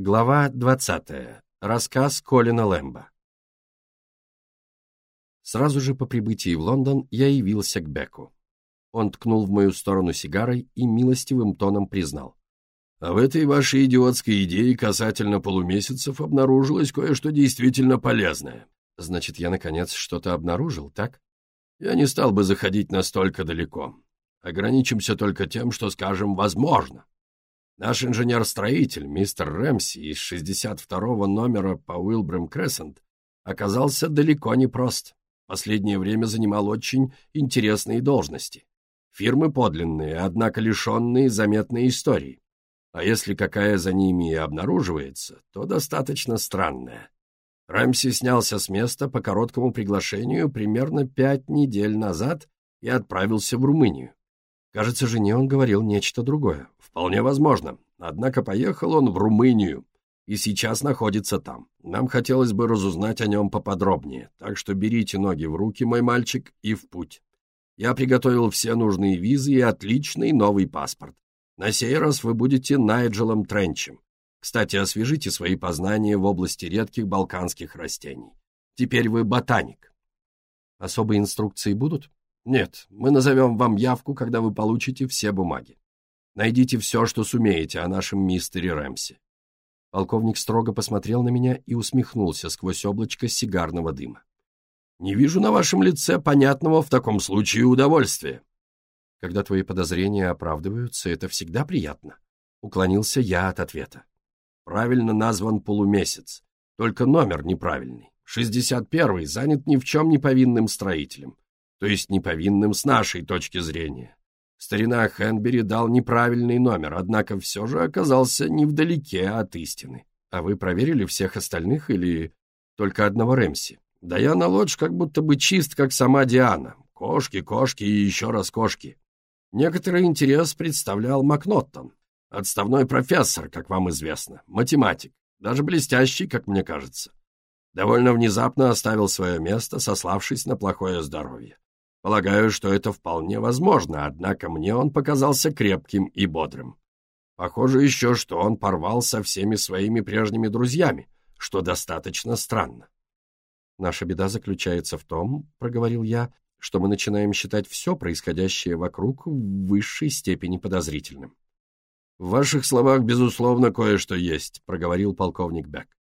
Глава 20. Рассказ Колина Лэмба. Сразу же по прибытии в Лондон я явился к Беку. Он ткнул в мою сторону сигарой и милостивым тоном признал. «А в этой вашей идиотской идее касательно полумесяцев обнаружилось кое-что действительно полезное. Значит, я, наконец, что-то обнаружил, так? Я не стал бы заходить настолько далеко. Ограничимся только тем, что скажем «возможно». Наш инженер-строитель, мистер Рэмси из 62-го номера по Уилбрем Крессент, оказался далеко не прост. Последнее время занимал очень интересные должности. Фирмы подлинные, однако лишенные заметной истории. А если какая за ними и обнаруживается, то достаточно странная. Рэмси снялся с места по короткому приглашению примерно пять недель назад и отправился в Румынию. Кажется, жене он говорил нечто другое. Вполне возможно. Однако поехал он в Румынию и сейчас находится там. Нам хотелось бы разузнать о нем поподробнее, так что берите ноги в руки, мой мальчик, и в путь. Я приготовил все нужные визы и отличный новый паспорт. На сей раз вы будете Найджелом Тренчем. Кстати, освежите свои познания в области редких балканских растений. Теперь вы ботаник. Особые инструкции будут? Нет, мы назовем вам явку, когда вы получите все бумаги. Найдите все, что сумеете о нашем мистере Рэмси. Полковник строго посмотрел на меня и усмехнулся сквозь облачко сигарного дыма. «Не вижу на вашем лице понятного в таком случае удовольствия». «Когда твои подозрения оправдываются, это всегда приятно», — уклонился я от ответа. «Правильно назван полумесяц, только номер неправильный. Шестьдесят первый занят ни в чем не повинным строителем то есть неповинным с нашей точки зрения. Старина Хенбери дал неправильный номер, однако все же оказался невдалеке от истины. А вы проверили всех остальных или только одного Рэмси? Даяна Лодж как будто бы чист, как сама Диана. Кошки, кошки и еще раз кошки. Некоторый интерес представлял Макноттон, отставной профессор, как вам известно, математик, даже блестящий, как мне кажется. Довольно внезапно оставил свое место, сославшись на плохое здоровье. Полагаю, что это вполне возможно, однако мне он показался крепким и бодрым. Похоже еще, что он порвал со всеми своими прежними друзьями, что достаточно странно. «Наша беда заключается в том, — проговорил я, — что мы начинаем считать все происходящее вокруг в высшей степени подозрительным». «В ваших словах, безусловно, кое-что есть», — проговорил полковник Бек.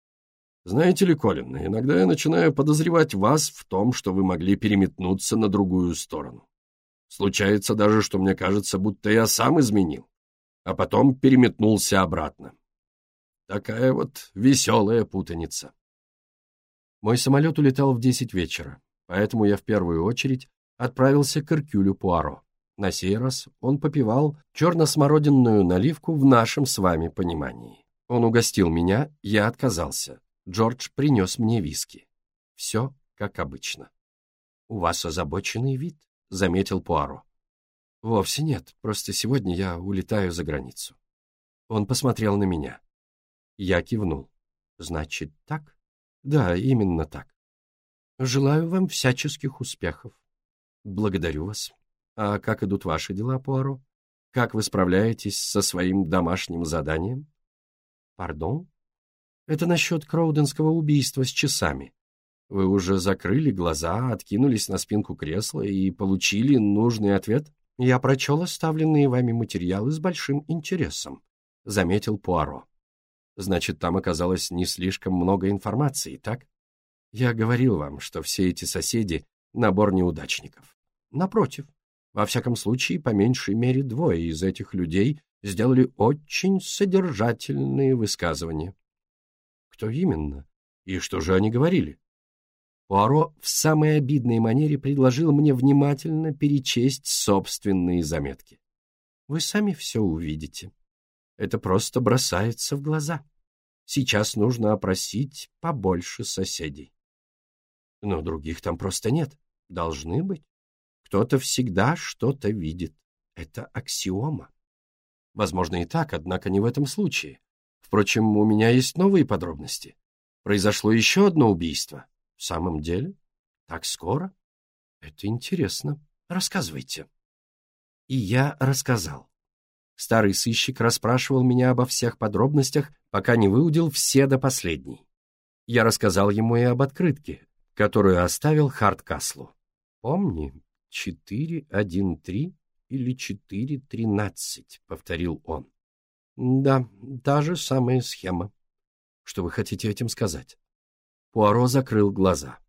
Знаете ли, Колин, иногда я начинаю подозревать вас в том, что вы могли переметнуться на другую сторону. Случается даже, что мне кажется, будто я сам изменил, а потом переметнулся обратно. Такая вот веселая путаница. Мой самолет улетал в десять вечера, поэтому я в первую очередь отправился к Иркюлю Пуаро. На сей раз он попивал черно-смородинную наливку в нашем с вами понимании. Он угостил меня, я отказался. Джордж принес мне виски. Все как обычно. — У вас озабоченный вид, — заметил Пуаро. — Вовсе нет, просто сегодня я улетаю за границу. Он посмотрел на меня. Я кивнул. — Значит, так? — Да, именно так. — Желаю вам всяческих успехов. — Благодарю вас. А как идут ваши дела, Пуаро? Как вы справляетесь со своим домашним заданием? — Пардон? Это насчет Кроуденского убийства с часами. Вы уже закрыли глаза, откинулись на спинку кресла и получили нужный ответ? Я прочел оставленные вами материалы с большим интересом, — заметил Пуаро. Значит, там оказалось не слишком много информации, так? Я говорил вам, что все эти соседи — набор неудачников. Напротив, во всяком случае, по меньшей мере двое из этих людей сделали очень содержательные высказывания. Кто именно? И что же они говорили? Пуаро в самой обидной манере предложил мне внимательно перечесть собственные заметки. Вы сами все увидите. Это просто бросается в глаза. Сейчас нужно опросить побольше соседей. Но других там просто нет. Должны быть. Кто-то всегда что-то видит. Это аксиома. Возможно и так, однако не в этом случае. Впрочем, у меня есть новые подробности. Произошло еще одно убийство. В самом деле? Так скоро? Это интересно. Рассказывайте. И я рассказал. Старый сыщик расспрашивал меня обо всех подробностях, пока не выудил все до последней. Я рассказал ему и об открытке, которую оставил Хардкаслу. «Помни, 4.1.3 или 4.13», — повторил он. «Да, та же самая схема. Что вы хотите этим сказать?» Пуаро закрыл глаза.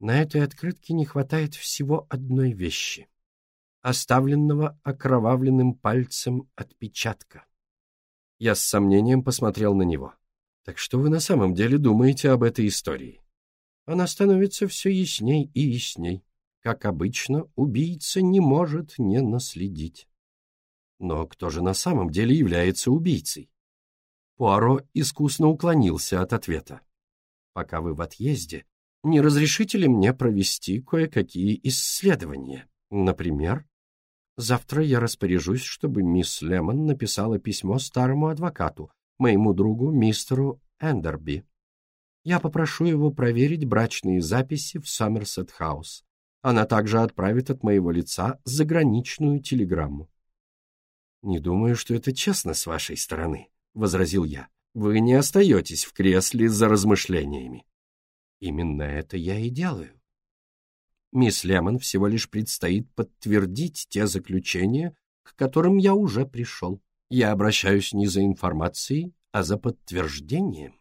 «На этой открытке не хватает всего одной вещи оставленного окровавленным пальцем отпечатка. Я с сомнением посмотрел на него. Так что вы на самом деле думаете об этой истории? Она становится все ясней и ясней. Как обычно, убийца не может не наследить. Но кто же на самом деле является убийцей? Пуаро искусно уклонился от ответа. Пока вы в отъезде, не разрешите ли мне провести кое-какие исследования? Например, Завтра я распоряжусь, чтобы мисс Лемон написала письмо старому адвокату, моему другу мистеру Эндерби. Я попрошу его проверить брачные записи в Сомерсет-хаус. Она также отправит от моего лица заграничную телеграмму. «Не думаю, что это честно с вашей стороны», — возразил я. «Вы не остаетесь в кресле за размышлениями». «Именно это я и делаю. Мисс Лемон всего лишь предстоит подтвердить те заключения, к которым я уже пришел. Я обращаюсь не за информацией, а за подтверждением.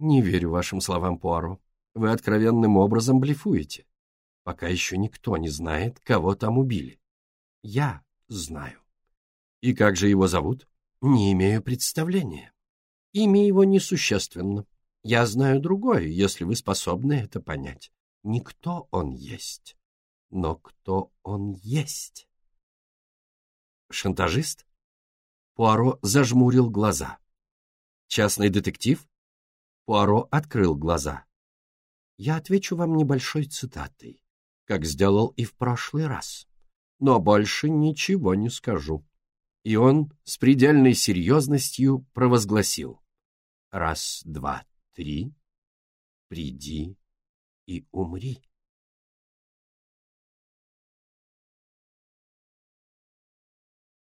Не верю вашим словам, Пуаро. Вы откровенным образом блефуете. Пока еще никто не знает, кого там убили. Я знаю. И как же его зовут? Не имею представления. Имя его несущественно. Я знаю другое, если вы способны это понять не кто он есть, но кто он есть. Шантажист? Пуаро зажмурил глаза. Частный детектив? Пуаро открыл глаза. Я отвечу вам небольшой цитатой, как сделал и в прошлый раз, но больше ничего не скажу. И он с предельной серьезностью провозгласил. Раз, два, три, приди и умри.